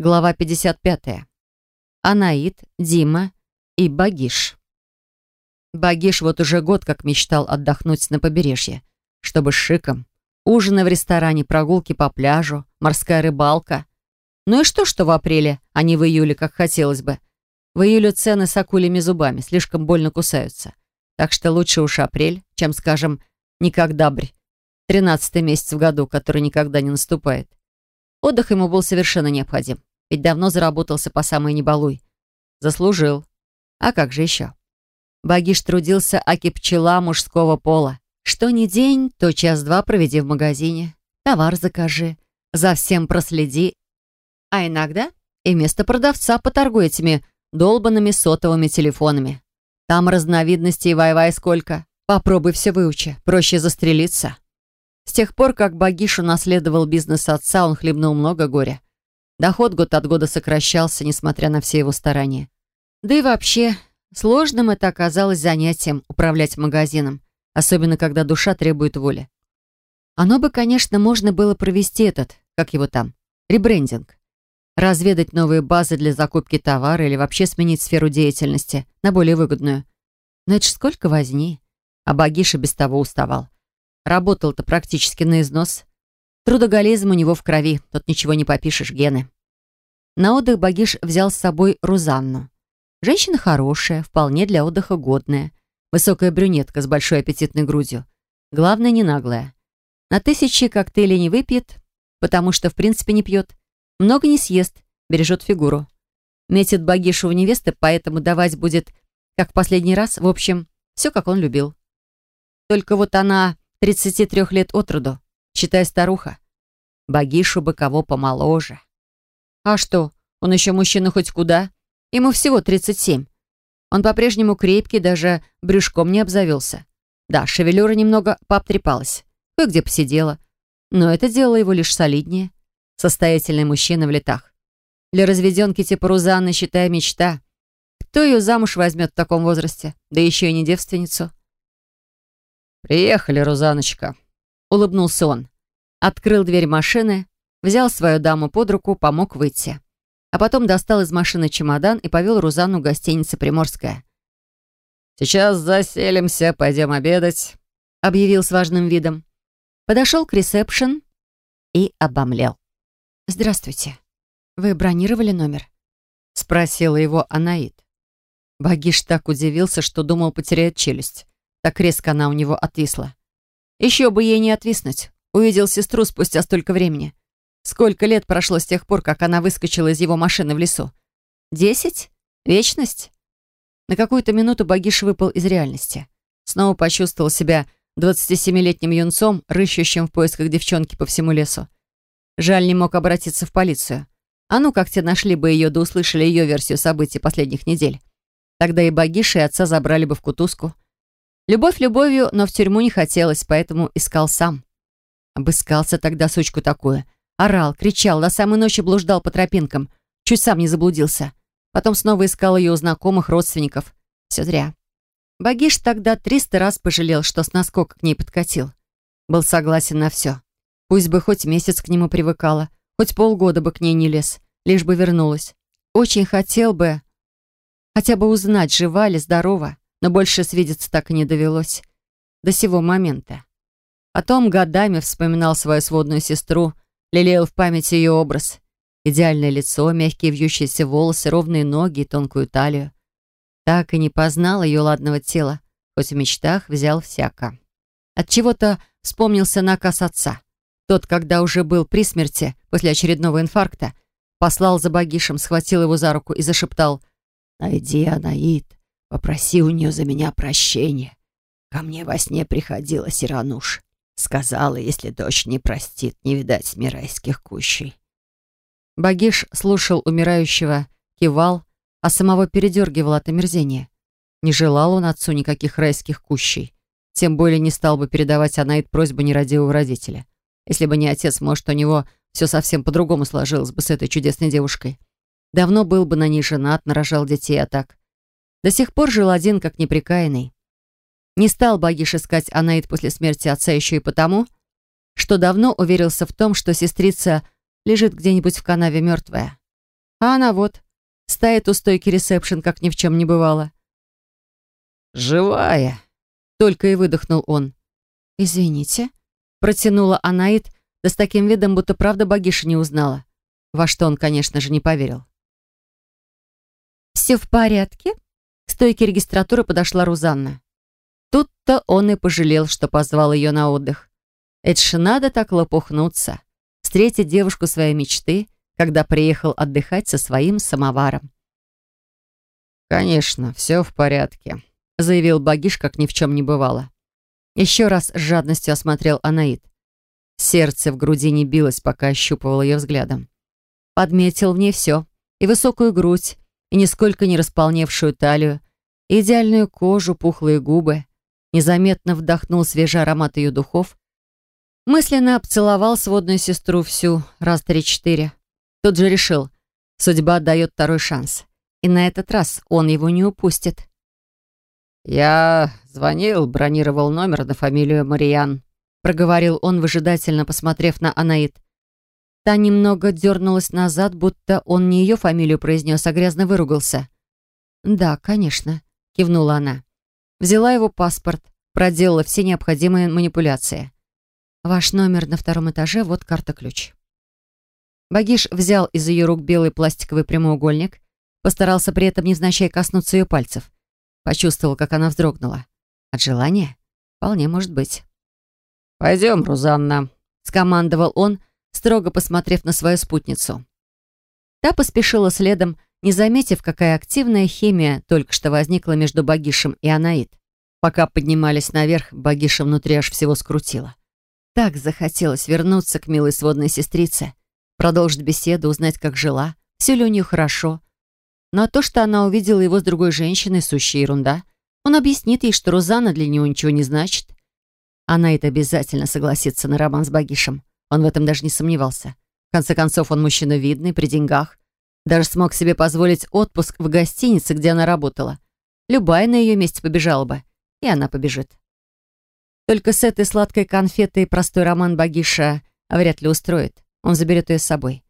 Глава 55. Анаит, Дима и Багиш. Багиш вот уже год как мечтал отдохнуть на побережье, чтобы с шиком. Ужины в ресторане, прогулки по пляжу, морская рыбалка. Ну и что, что в апреле, а не в июле, как хотелось бы. В июле цены с акулими зубами слишком больно кусаются. Так что лучше уж апрель, чем, скажем, никогдабрь. Тринадцатый месяц в году, который никогда не наступает. Отдых ему был совершенно необходим. Ведь давно заработался по самой небалуй. Заслужил. А как же еще? Багиш трудился аки пчела мужского пола. Что ни день, то час-два проведи в магазине. Товар закажи. За всем проследи. А иногда и вместо продавца поторгуй этими долбанными сотовыми телефонами. Там разновидностей вай-вай сколько. Попробуй все выучи. Проще застрелиться. С тех пор, как Багиш унаследовал бизнес отца, он хлебнул много горя. Доход год от года сокращался, несмотря на все его старания. Да и вообще, сложным это оказалось занятием управлять магазином, особенно когда душа требует воли. Оно бы, конечно, можно было провести этот, как его там, ребрендинг. Разведать новые базы для закупки товара или вообще сменить сферу деятельности на более выгодную. Но это ж сколько возни. А Багиша без того уставал. Работал-то практически на износ. Трудоголизм у него в крови, тут ничего не попишешь, гены. На отдых Багиш взял с собой Рузанну. Женщина хорошая, вполне для отдыха годная. Высокая брюнетка с большой аппетитной грудью. Главное, не наглая. На тысячи коктейлей не выпьет, потому что в принципе не пьет. Много не съест, бережет фигуру. Метит Багишу в невесты, поэтому давать будет, как в последний раз, в общем, все, как он любил. Только вот она 33 лет от роду, считай старуха. Багишу бы кого помоложе. А что, он еще мужчина хоть куда? Ему всего 37. Он по-прежнему крепкий, даже брюшком не обзавелся. Да, шевелюра немного пообтрепалась, кое-где посидела. Но это делало его лишь солиднее. Состоятельный мужчина в летах. Для разведенки типа Рузанны, считая мечта. Кто ее замуж возьмет в таком возрасте? Да еще и не девственницу. «Приехали, Рузаночка», — улыбнулся он. Открыл дверь машины, взял свою даму под руку, помог выйти. А потом достал из машины чемодан и повел Рузанну в гостиницу «Приморская». «Сейчас заселимся, пойдем обедать», — объявил с важным видом. Подошел к ресепшн и обомлел. «Здравствуйте. Вы бронировали номер?» — спросила его Анаит. Багиш так удивился, что думал потерять челюсть. Так резко она у него отвисла. Еще бы ей не отвиснуть. Увидел сестру спустя столько времени. Сколько лет прошло с тех пор, как она выскочила из его машины в лесу? Десять? Вечность? На какую-то минуту Багиш выпал из реальности. Снова почувствовал себя 27-летним юнцом, рыщущим в поисках девчонки по всему лесу. Жаль, не мог обратиться в полицию. А ну, как те нашли бы ее, да услышали ее версию событий последних недель. Тогда и Багиша, и отца забрали бы в кутузку. Любовь любовью, но в тюрьму не хотелось, поэтому искал сам. Обыскался тогда сучку такую. Орал, кричал, до самой ночи блуждал по тропинкам. Чуть сам не заблудился. Потом снова искал ее у знакомых, родственников. Все зря. Багиш тогда триста раз пожалел, что с наскока к ней подкатил. Был согласен на все. Пусть бы хоть месяц к нему привыкала, хоть полгода бы к ней не лез, лишь бы вернулась. Очень хотел бы хотя бы узнать, жива ли, здорова но больше свидеться так и не довелось. До сего момента. Потом годами вспоминал свою сводную сестру, лелеял в памяти ее образ. Идеальное лицо, мягкие вьющиеся волосы, ровные ноги и тонкую талию. Так и не познал ее ладного тела, хоть в мечтах взял всяко. От чего то вспомнился наказ отца. Тот, когда уже был при смерти, после очередного инфаркта, послал за Багишем, схватил его за руку и зашептал «Найди, Анаид, Попроси у нее за меня прощения. Ко мне во сне приходила Сирануш. Сказала, если дочь не простит, не видать мне райских кущей. Багиш слушал умирающего, кивал, а самого передергивал от омерзения. Не желал он отцу никаких райских кущей. Тем более не стал бы передавать Анаид просьбу нерадивого родителя. Если бы не отец, может, у него все совсем по-другому сложилось бы с этой чудесной девушкой. Давно был бы на ней женат, нарожал детей, а так... До сих пор жил один, как неприкаянный. Не стал Багиш искать Анаид после смерти отца еще и потому, что давно уверился в том, что сестрица лежит где-нибудь в канаве мертвая. А она вот, стоит у стойки ресепшн, как ни в чем не бывало. «Живая!» — только и выдохнул он. «Извините», — протянула Анаит, да с таким видом, будто правда богиша не узнала. Во что он, конечно же, не поверил. «Все в порядке?» К стойке регистратуры подошла Рузанна. Тут-то он и пожалел, что позвал ее на отдых. Это ж надо так лопухнуться. Встретить девушку своей мечты, когда приехал отдыхать со своим самоваром. «Конечно, все в порядке», — заявил Багиш, как ни в чем не бывало. Еще раз с жадностью осмотрел Анаит. Сердце в груди не билось, пока ощупывал ее взглядом. Подметил в ней все. И высокую грудь, и нисколько не располневшую талию, и идеальную кожу, пухлые губы. Незаметно вдохнул свежий аромат ее духов. Мысленно обцеловал сводную сестру всю, раз три-четыре. Тут же решил, судьба дает второй шанс. И на этот раз он его не упустит. «Я звонил, бронировал номер на фамилию Мариан», проговорил он, выжидательно посмотрев на Анаит. Та немного дернулась назад, будто он не ее фамилию произнес, а грязно выругался. «Да, конечно», — кивнула она. Взяла его паспорт, проделала все необходимые манипуляции. «Ваш номер на втором этаже, вот карта-ключ». Багиш взял из ее рук белый пластиковый прямоугольник, постарался при этом незначай коснуться ее пальцев. Почувствовал, как она вздрогнула. От желания? Вполне может быть. «Пойдем, Рузанна», — скомандовал он, строго посмотрев на свою спутницу. Та поспешила следом, не заметив, какая активная химия только что возникла между Багишем и Анаит. Пока поднимались наверх, Багиша внутри аж всего скрутила. Так захотелось вернуться к милой сводной сестрице, продолжить беседу, узнать, как жила, все ли у нее хорошо. Но то, что она увидела его с другой женщиной, сущая ерунда. Он объяснит ей, что Розана для него ничего не значит. Она это обязательно согласится на роман с Багишем. Он в этом даже не сомневался. В конце концов, он мужчина видный, при деньгах. Даже смог себе позволить отпуск в гостинице, где она работала. Любая на ее месте побежала бы. И она побежит. Только с этой сладкой конфетой простой роман Багиша вряд ли устроит. Он заберет ее с собой.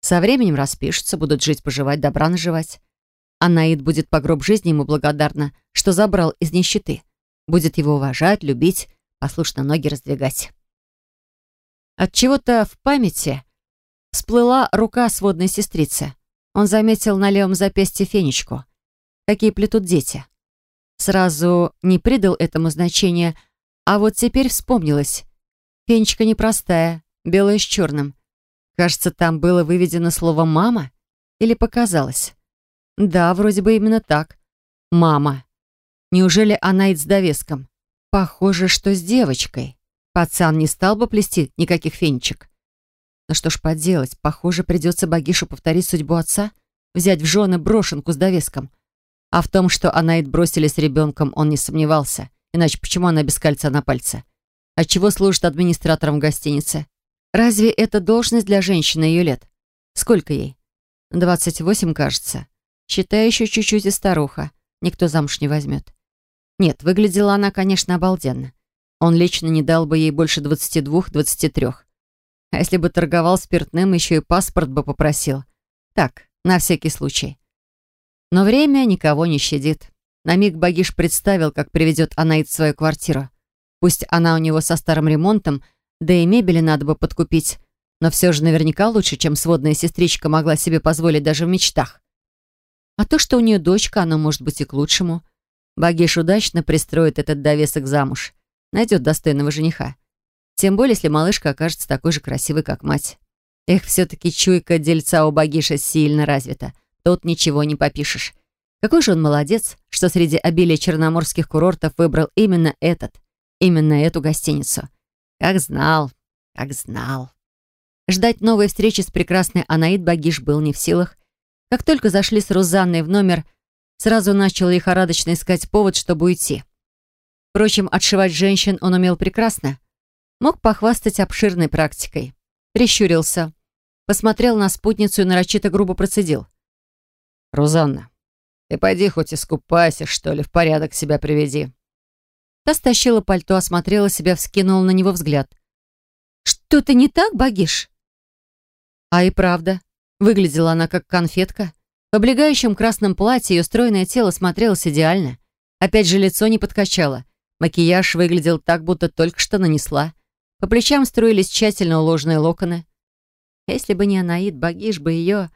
Со временем распишутся, будут жить-поживать, добра наживать. Анаид будет по гроб жизни ему благодарна, что забрал из нищеты. Будет его уважать, любить, послушно ноги раздвигать. От чего-то в памяти всплыла рука сводной сестрицы. Он заметил на левом запястье фенечку. Какие плетут дети. Сразу не придал этому значения, а вот теперь вспомнилось. Фенечка непростая, белая с черным. Кажется, там было выведено слово «мама» или показалось. Да, вроде бы именно так. «Мама». Неужели она и с довеском? Похоже, что с девочкой. Пацан не стал бы плести никаких фенечек. Но что ж поделать, похоже, придется Багишу повторить судьбу отца, взять в жены брошенку с довеском. А в том, что Анаид бросили с ребенком, он не сомневался. Иначе почему она без кольца на пальце? Отчего служит администратором в гостинице? Разве это должность для женщины ее лет? Сколько ей? Двадцать восемь, кажется. Считай, еще чуть-чуть и старуха. Никто замуж не возьмет. Нет, выглядела она, конечно, обалденно. Он лично не дал бы ей больше двадцати двух-двадцати трех. А если бы торговал спиртным, еще и паспорт бы попросил. Так, на всякий случай. Но время никого не щадит. На миг Багиш представил, как приведет Анаид в свою квартиру. Пусть она у него со старым ремонтом, да и мебели надо бы подкупить, но все же наверняка лучше, чем сводная сестричка могла себе позволить даже в мечтах. А то, что у нее дочка, оно может быть и к лучшему. Багиш удачно пристроит этот довесок замуж. Найдет достойного жениха. Тем более, если малышка окажется такой же красивой, как мать. Эх, все-таки чуйка дельца у Багиша сильно развита. Тут ничего не попишешь. Какой же он молодец, что среди обилия черноморских курортов выбрал именно этот, именно эту гостиницу. Как знал, как знал. Ждать новой встречи с прекрасной Анаид Багиш был не в силах. Как только зашли с Рузанной в номер, Сразу начал лихорадочно искать повод, чтобы уйти. Впрочем, отшивать женщин он умел прекрасно. Мог похвастать обширной практикой. Прищурился. Посмотрел на спутницу и нарочито грубо процедил. «Рузанна, ты пойди хоть искупайся, что ли, в порядок себя приведи». Та стащила пальто, осмотрела себя, вскинула на него взгляд. «Что-то не так, Багиш?» А и правда. Выглядела она как конфетка. В облегающем красном платье ее стройное тело смотрелось идеально. Опять же, лицо не подкачало. Макияж выглядел так, будто только что нанесла. По плечам струились тщательно уложенные локоны. Если бы не Анаид, Багиш бы ее...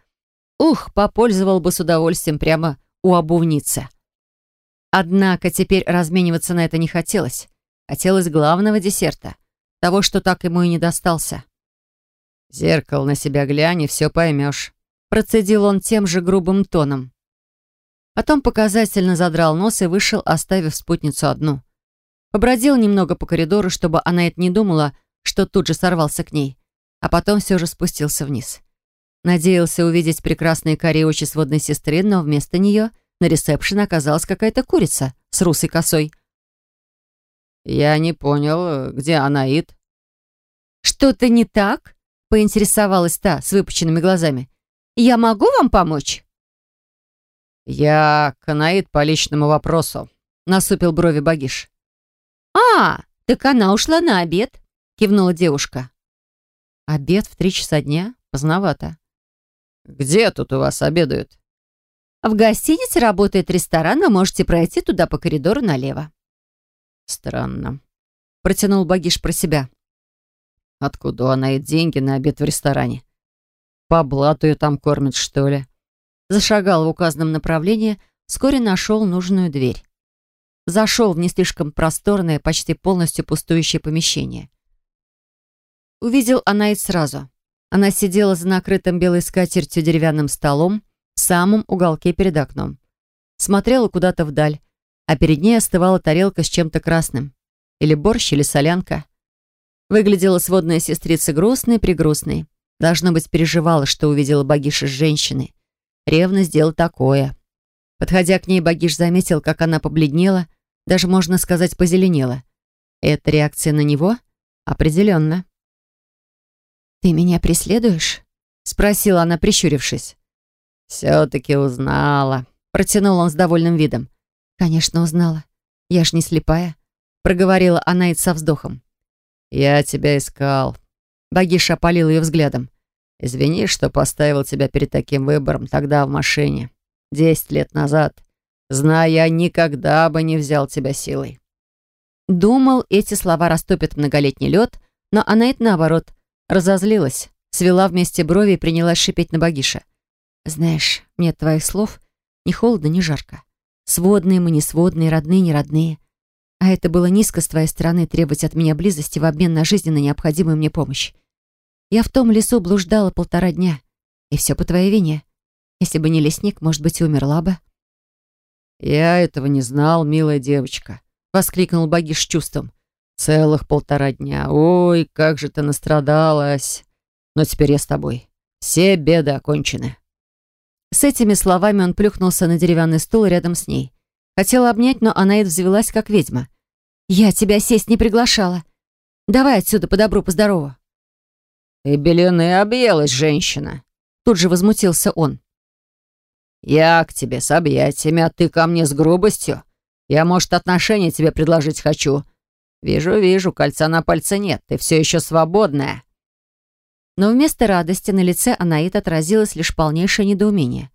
Ух, попользовал бы с удовольствием прямо у обувницы. Однако теперь размениваться на это не хотелось. Хотелось главного десерта. Того, что так ему и не достался. «Зеркало на себя глянь, и все поймешь», — процедил он тем же грубым тоном. Потом показательно задрал нос и вышел, оставив спутницу одну. Побродил немного по коридору, чтобы она это не думала, что тут же сорвался к ней, а потом все же спустился вниз. Надеялся увидеть прекрасные карие очи сводной сестры, но вместо нее на ресепшн оказалась какая-то курица с русой косой. «Я не понял, где Анаит?» «Что-то не так?» — поинтересовалась та с выпученными глазами. «Я могу вам помочь?» «Я Канаид по личному вопросу», — насупил брови Багиш. «А, так она ушла на обед», — кивнула девушка. «Обед в три часа дня? Поздновато». «Где тут у вас обедают?» «В гостинице работает ресторан, вы можете пройти туда по коридору налево». «Странно», — протянул Багиш про себя. «Откуда она и деньги на обед в ресторане? По блату ее там кормят, что ли?» Зашагал в указанном направлении, вскоре нашел нужную дверь. Зашел в не слишком просторное, почти полностью пустующее помещение. Увидел Анаит сразу. Она сидела за накрытым белой скатертью деревянным столом в самом уголке перед окном. Смотрела куда-то вдаль, а перед ней остывала тарелка с чем-то красным. Или борщ, или солянка. Выглядела сводная сестрица грустной-прегрустной. Должно быть, переживала, что увидела богиша с женщиной. Ревность дело такое. Подходя к ней, Багиш заметил, как она побледнела, даже, можно сказать, позеленела. Это реакция на него? Определенно. «Ты меня преследуешь?» — спросила она, прищурившись. «Все-таки узнала», — протянул он с довольным видом. «Конечно, узнала. Я ж не слепая», — проговорила она и со вздохом. «Я тебя искал». Багиш опалил ее взглядом. Извини, что поставил тебя перед таким выбором тогда в машине. Десять лет назад. Зная, я никогда бы не взял тебя силой. Думал, эти слова растопят многолетний лед, но она это наоборот. Разозлилась, свела вместе брови и принялась шипеть на Багиша. «Знаешь, мне от твоих слов ни холодно, ни жарко. Сводные мы, не сводные, родные, не родные. А это было низко с твоей стороны требовать от меня близости в обмен на жизненно необходимую мне помощь. Я в том лесу блуждала полтора дня. И все по твоей вине. Если бы не лесник, может быть, умерла бы». «Я этого не знал, милая девочка», — воскликнул Багиш с чувством. «Целых полтора дня. Ой, как же ты настрадалась. Но теперь я с тобой. Все беды окончены». С этими словами он плюхнулся на деревянный стул рядом с ней. Хотела обнять, но она и взвелась, как ведьма. «Я тебя сесть не приглашала. Давай отсюда по добру, по здорову». «Ты белены объелась, женщина!» Тут же возмутился он. «Я к тебе с объятиями, а ты ко мне с грубостью. Я, может, отношения тебе предложить хочу. Вижу, вижу, кольца на пальце нет, ты все еще свободная». Но вместо радости на лице Анаит отразилось лишь полнейшее недоумение.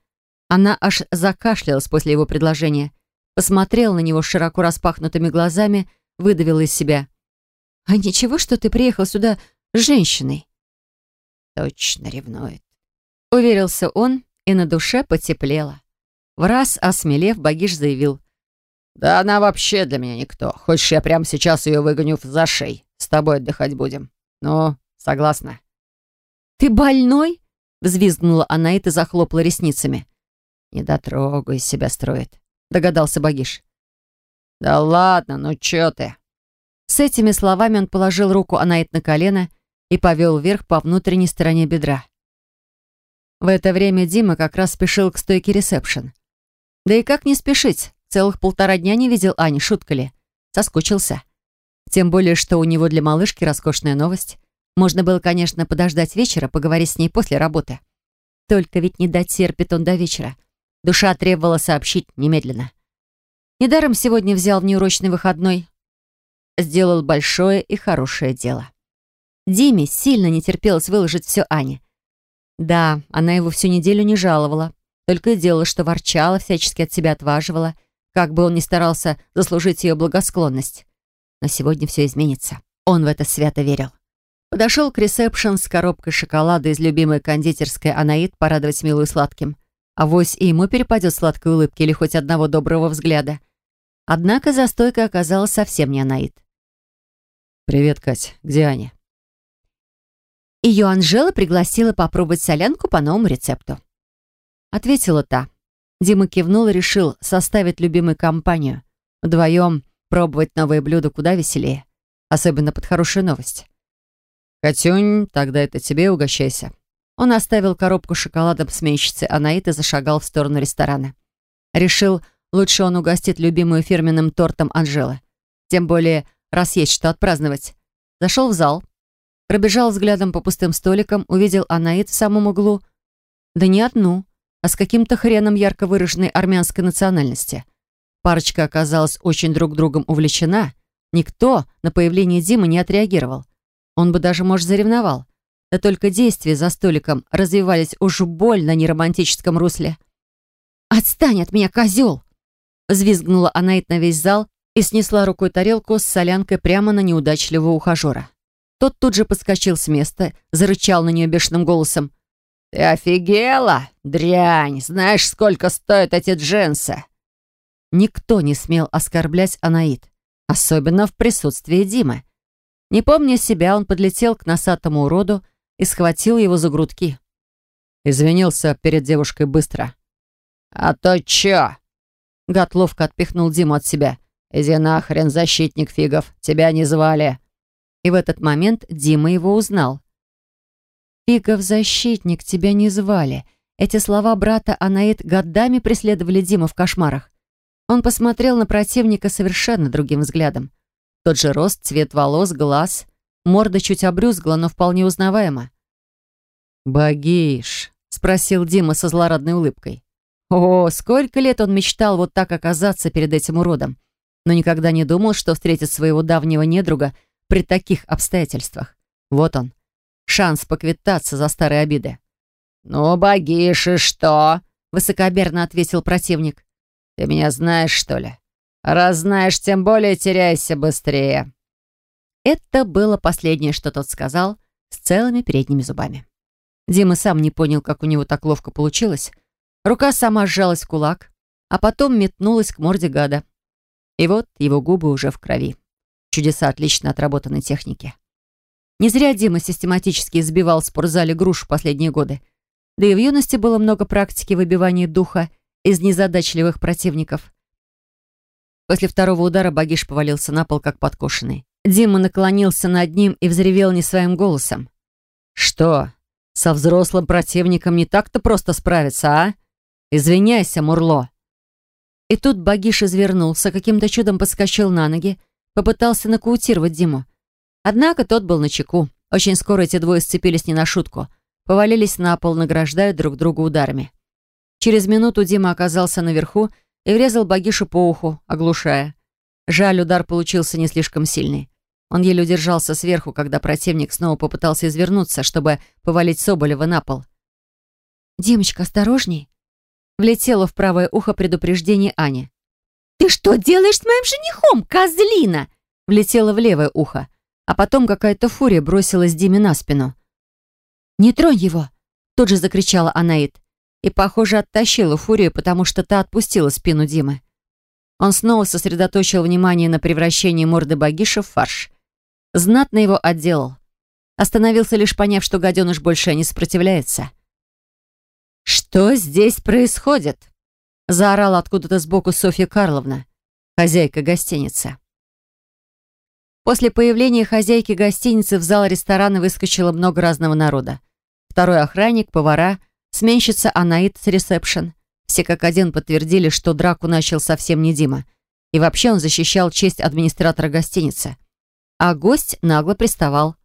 Она аж закашлялась после его предложения, посмотрела на него широко распахнутыми глазами, выдавила из себя. «А ничего, что ты приехал сюда с женщиной?» Точно ревнует. Уверился он, и на душе потеплело. В раз осмелев, Багиш заявил. «Да она вообще для меня никто. Хочешь, я прямо сейчас ее выгоню за шей? С тобой отдыхать будем. Ну, согласна?» «Ты больной?» — взвизгнула она и ты захлопала ресницами. «Не дотрогай, себя строит», — догадался Багиш. «Да ладно, ну чё ты?» С этими словами он положил руку Анаит на колено и повел вверх по внутренней стороне бедра. В это время Дима как раз спешил к стойке ресепшн. Да и как не спешить? Целых полтора дня не видел Ани, шутка ли? Соскучился. Тем более, что у него для малышки роскошная новость. Можно было, конечно, подождать вечера, поговорить с ней после работы. Только ведь не дать терпит он до вечера. Душа требовала сообщить немедленно. Недаром сегодня взял внеурочный выходной. Сделал большое и хорошее дело. Диме сильно не терпелось выложить все Ане. Да, она его всю неделю не жаловала, только и делала, что ворчала, всячески от себя отваживала, как бы он ни старался заслужить ее благосклонность. Но сегодня все изменится. Он в это свято верил. Подошел к ресепшн с коробкой шоколада из любимой кондитерской Анаид порадовать милую сладким. А вось и ему перепадет сладкой улыбки или хоть одного доброго взгляда. Однако за стойкой оказалась совсем не Анаид. «Привет, Кать. Где Аня?» Ее Анжела пригласила попробовать солянку по новому рецепту. Ответила та. Дима кивнул и решил составить любимую компанию. Вдвоем пробовать новые блюда куда веселее. Особенно под хорошую новость. «Катюнь, тогда это тебе угощайся». Он оставил коробку шоколадом сменщицы Анаит и зашагал в сторону ресторана. Решил, лучше он угостит любимую фирменным тортом Анжелы. Тем более, раз есть что отпраздновать. Зашел в зал, пробежал взглядом по пустым столикам, увидел Анаит в самом углу. Да не одну, а с каким-то хреном ярко выраженной армянской национальности. Парочка оказалась очень друг другом увлечена. Никто на появление Димы не отреагировал. Он бы даже, может, заревновал. Да только действия за столиком развивались уж больно неромантическом русле. «Отстань от меня, козел!» Взвизгнула Анаит на весь зал и снесла рукой тарелку с солянкой прямо на неудачливого ухажера. Тот тут же подскочил с места, зарычал на нее бешеным голосом. «Ты офигела, дрянь! Знаешь, сколько стоят эти джинсы?» Никто не смел оскорблять Анаит, особенно в присутствии Димы. Не помня себя, он подлетел к носатому уроду и схватил его за грудки. Извинился перед девушкой быстро. «А то чё?» Гад ловко отпихнул Диму от себя. «Иди нахрен, защитник фигов, тебя не звали». И в этот момент Дима его узнал. «Фигов защитник, тебя не звали». Эти слова брата Анаит годами преследовали Дима в кошмарах. Он посмотрел на противника совершенно другим взглядом. Тот же рост, цвет волос, глаз. Морда чуть обрюзгла, но вполне узнаваема. «Богиш», — спросил Дима со злорадной улыбкой. О, сколько лет он мечтал вот так оказаться перед этим уродом, но никогда не думал, что встретит своего давнего недруга при таких обстоятельствах. Вот он, шанс поквитаться за старые обиды. «Ну, Богиш, и что?» — высокомерно ответил противник. «Ты меня знаешь, что ли? Раз знаешь, тем более теряйся быстрее». Это было последнее, что тот сказал, с целыми передними зубами. Дима сам не понял, как у него так ловко получилось. Рука сама сжалась в кулак, а потом метнулась к морде гада. И вот его губы уже в крови. Чудеса отлично отработанной техники. Не зря Дима систематически избивал в спортзале грушу последние годы. Да и в юности было много практики выбивания духа из незадачливых противников. После второго удара Багиш повалился на пол, как подкошенный. Дима наклонился над ним и взревел не своим голосом. «Что, со взрослым противником не так-то просто справиться, а? Извиняйся, Мурло!» И тут Багиш извернулся, каким-то чудом подскочил на ноги, попытался нокаутировать Диму. Однако тот был на чеку. Очень скоро эти двое сцепились не на шутку. Повалились на пол, награждая друг друга ударами. Через минуту Дима оказался наверху и врезал Багишу по уху, оглушая. Жаль, удар получился не слишком сильный. Он еле удержался сверху, когда противник снова попытался извернуться, чтобы повалить Соболева на пол. «Димочка, осторожней!» Влетело в правое ухо предупреждение Ани. «Ты что делаешь с моим женихом, козлина?» Влетело в левое ухо, а потом какая-то фурия бросилась Диме на спину. «Не тронь его!» Тут же закричала Анаит и, похоже, оттащила фурию, потому что та отпустила спину Димы. Он снова сосредоточил внимание на превращении морды Багиша в фарш. Знатно его отделал. Остановился лишь поняв, что гаденыш больше не сопротивляется. «Что здесь происходит?» Заорала откуда-то сбоку Софья Карловна, хозяйка гостиницы. После появления хозяйки гостиницы в зал ресторана выскочило много разного народа. Второй охранник, повара — Сменщица Анаит с ресепшн. Все как один подтвердили, что драку начал совсем не Дима. И вообще он защищал честь администратора гостиницы. А гость нагло приставал.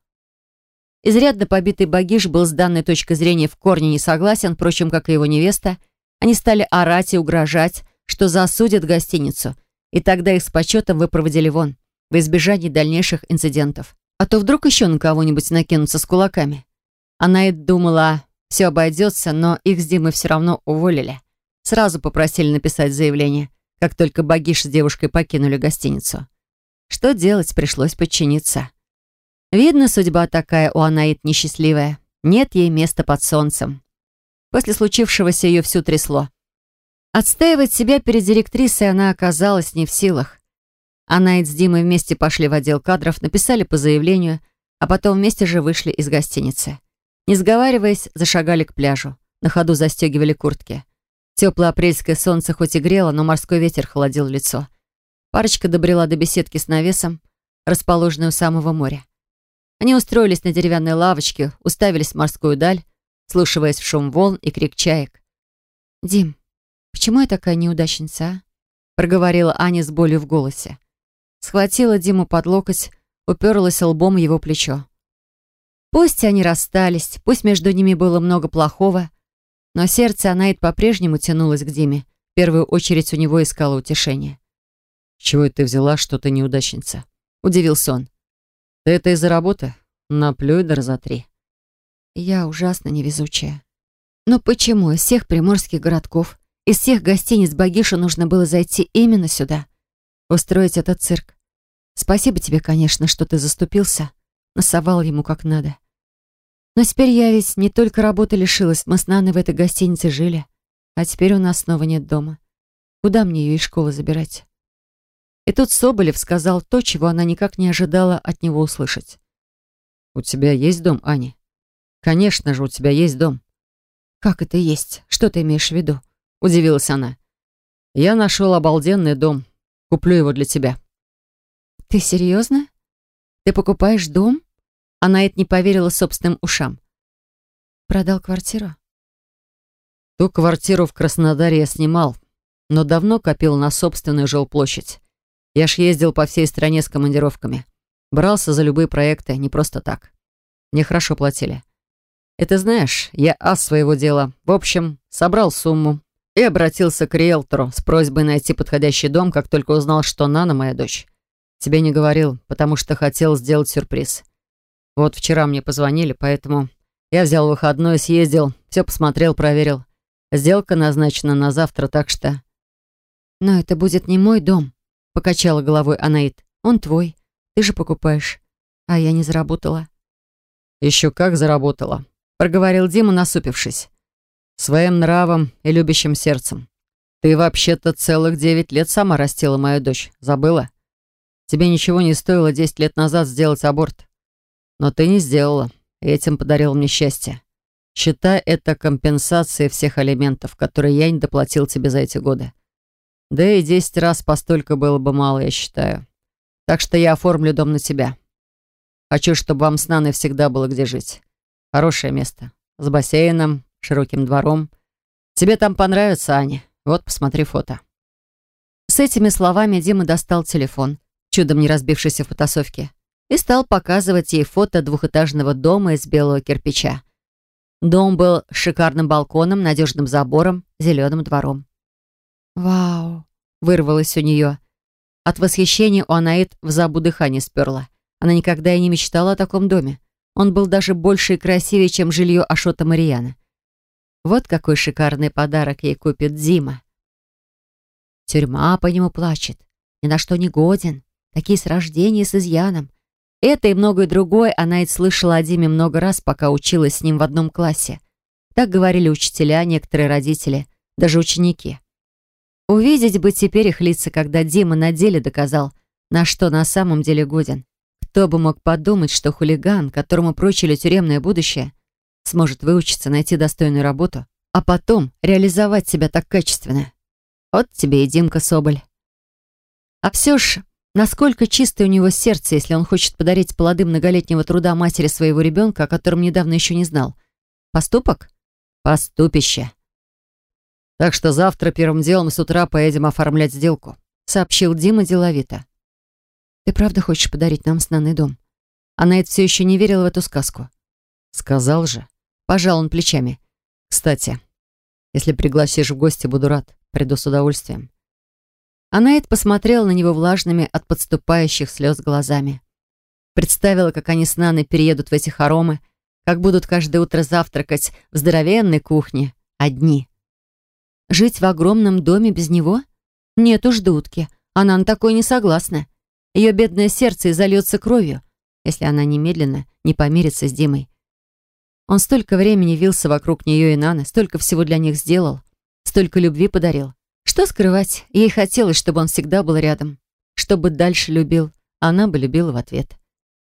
Изрядно побитый Багиш был с данной точки зрения в корне не согласен, впрочем, как и его невеста. Они стали орать и угрожать, что засудят гостиницу. И тогда их с почетом выпроводили вон, в избежание дальнейших инцидентов. А то вдруг еще на кого-нибудь накинутся с кулаками. Анаит думала все обойдется, но их с Димой все равно уволили. Сразу попросили написать заявление, как только Багиш с девушкой покинули гостиницу. Что делать, пришлось подчиниться. Видно, судьба такая у Анаит несчастливая. Нет ей места под солнцем. После случившегося ее всю трясло. Отстаивать себя перед директрисой она оказалась не в силах. Анаит с Димой вместе пошли в отдел кадров, написали по заявлению, а потом вместе же вышли из гостиницы. Не сговариваясь, зашагали к пляжу. На ходу застегивали куртки. Теплое апрельское солнце хоть и грело, но морской ветер холодил лицо. Парочка добрела до беседки с навесом, расположенной у самого моря. Они устроились на деревянной лавочке, уставились в морскую даль, слушаясь в шум волн и крик чаек. «Дим, почему я такая неудачница, а?» проговорила Аня с болью в голосе. Схватила Диму под локоть, уперлась лбом в его плечо. Пусть они расстались, пусть между ними было много плохого, но сердце Анаит по-прежнему тянулось к Диме. В первую очередь у него искало утешение. «Чего ты взяла, что ты неудачница?» — удивился он. «Ты это из-за работы? Наплюй да разотри». «Я ужасно невезучая. Но почему из всех приморских городков, из всех гостиниц Багишу нужно было зайти именно сюда? Устроить этот цирк? Спасибо тебе, конечно, что ты заступился, насовал ему как надо. Но теперь я ведь не только работы лишилась, мы с Наной в этой гостинице жили, а теперь у нас снова нет дома. Куда мне ее из школы забирать?» И тут Соболев сказал то, чего она никак не ожидала от него услышать. «У тебя есть дом, Аня?» «Конечно же, у тебя есть дом». «Как это есть? Что ты имеешь в виду?» — удивилась она. «Я нашел обалденный дом. Куплю его для тебя». «Ты серьезно? Ты покупаешь дом?» Она это не поверила собственным ушам. «Продал квартиру?» Ту квартиру в Краснодаре я снимал, но давно копил на собственную жилплощадь. Я ж ездил по всей стране с командировками. Брался за любые проекты, не просто так. Мне хорошо платили. Это знаешь, я ас своего дела. В общем, собрал сумму и обратился к риэлтору с просьбой найти подходящий дом, как только узнал, что Нана моя дочь. Тебе не говорил, потому что хотел сделать сюрприз. Вот вчера мне позвонили, поэтому я взял выходной, съездил, все посмотрел, проверил. Сделка назначена на завтра, так что... Но это будет не мой дом. Покачала головой Анаит. Он твой. Ты же покупаешь. А я не заработала. Еще как заработала. Проговорил Дима, насупившись. Своим нравом и любящим сердцем. Ты вообще-то целых девять лет сама растила мою дочь. Забыла? Тебе ничего не стоило десять лет назад сделать аборт. Но ты не сделала, и этим подарил мне счастье. Считай это компенсацией всех алиментов, которые я не доплатил тебе за эти годы. Да и десять раз постолько было бы мало, я считаю. Так что я оформлю дом на тебя. Хочу, чтобы вам с Наной всегда было где жить. Хорошее место. С бассейном, широким двором. Тебе там понравится, Аня. Вот, посмотри фото. С этими словами Дима достал телефон, чудом не разбившийся в потасовке, и стал показывать ей фото двухэтажного дома из белого кирпича. Дом был с шикарным балконом, надежным забором, зеленым двором. «Вау!» — вырвалось у нее. От восхищения у Анаит в забу дыхание сперла. Она никогда и не мечтала о таком доме. Он был даже больше и красивее, чем жилье Ашота Марияна. Вот какой шикарный подарок ей купит Дима. Тюрьма по нему плачет. Ни на что не годен. Такие с рождения с изъяном. Это и многое другое она и слышала о Диме много раз, пока училась с ним в одном классе. Так говорили учителя, некоторые родители, даже ученики. Увидеть бы теперь их лица, когда Дима на деле доказал, на что на самом деле годен. Кто бы мог подумать, что хулиган, которому прочили тюремное будущее, сможет выучиться, найти достойную работу, а потом реализовать себя так качественно. Вот тебе и Димка Соболь. А все ж, насколько чистое у него сердце, если он хочет подарить плоды многолетнего труда матери своего ребенка, о котором недавно еще не знал. Поступок? Поступище. Так что завтра первым делом с утра поедем оформлять сделку», — сообщил Дима деловито. «Ты правда хочешь подарить нам с Наной дом?» Она это все еще не верила в эту сказку. «Сказал же». Пожал он плечами. «Кстати, если пригласишь в гости, буду рад. Приду с удовольствием». Анаит посмотрела на него влажными от подступающих слез глазами. Представила, как они с Наной переедут в эти хоромы, как будут каждое утро завтракать в здоровенной кухне, одни. Жить в огромном доме без него? Нет уж, дудки, она на такое не согласна. Ее бедное сердце изольется кровью, если она немедленно не помирится с Димой. Он столько времени вился вокруг нее и Наны, столько всего для них сделал, столько любви подарил. Что скрывать, ей хотелось, чтобы он всегда был рядом, чтобы дальше любил, а она бы любила в ответ.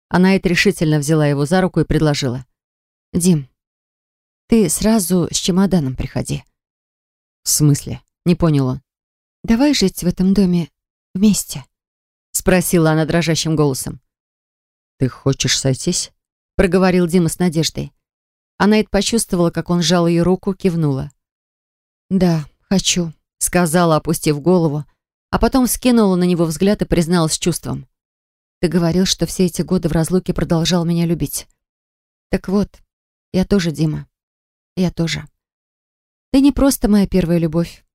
Она это решительно взяла его за руку и предложила. «Дим, ты сразу с чемоданом приходи». «В смысле?» — не понял он. «Давай жить в этом доме вместе», — спросила она дрожащим голосом. «Ты хочешь сойтись?» — проговорил Дима с надеждой. Она это почувствовала, как он сжал ее руку, кивнула. «Да, хочу», — сказала, опустив голову, а потом скинула на него взгляд и призналась чувством. «Ты говорил, что все эти годы в разлуке продолжал меня любить. Так вот, я тоже, Дима. Я тоже. Ты не просто моя первая любовь,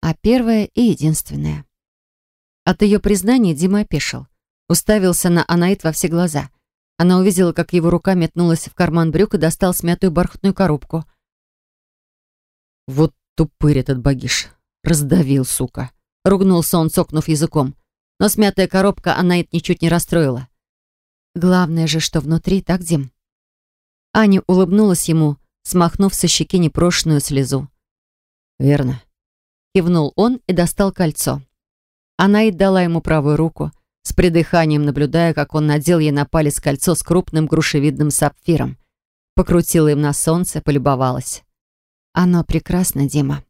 а первая и единственная». От ее признания Дима опешил. Уставился на Анаит во все глаза — она увидела, как его рука метнулась в карман брюк и достал смятую бархатную коробку. «Вот тупырь этот багиш. Раздавил, сука!» Ругнулся он, цокнув языком. Но смятая коробка она это ничуть не расстроила. «Главное же, что внутри, так, Дим?» Аня улыбнулась ему, смахнув со щеки непрошенную слезу. «Верно», — кивнул он и достал кольцо. Она и дала ему правую руку — с придыханием наблюдая, как он надел ей на палец кольцо с крупным грушевидным сапфиром. Покрутила им на солнце, полюбовалась. «Оно прекрасно, Дима».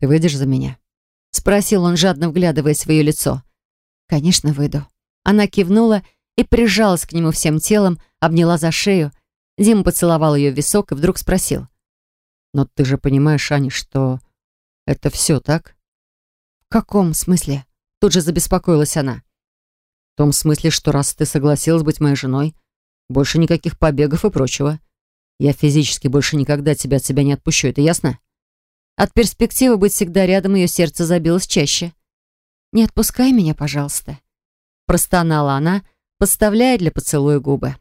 «Ты выйдешь за меня?» Спросил он, жадно вглядываясь в ее лицо. «Конечно, выйду». Она кивнула и прижалась к нему всем телом, обняла за шею. Дима поцеловал ее в висок и вдруг спросил. «Но ты же понимаешь, Аня, что это все, так?» «В каком смысле?» Тут же забеспокоилась она. В том смысле, что раз ты согласилась быть моей женой, больше никаких побегов и прочего. Я физически больше никогда тебя от себя не отпущу, это ясно? От перспективы быть всегда рядом ее сердце забилось чаще. «Не отпускай меня, пожалуйста», — простонала она, подставляя для поцелуя губы.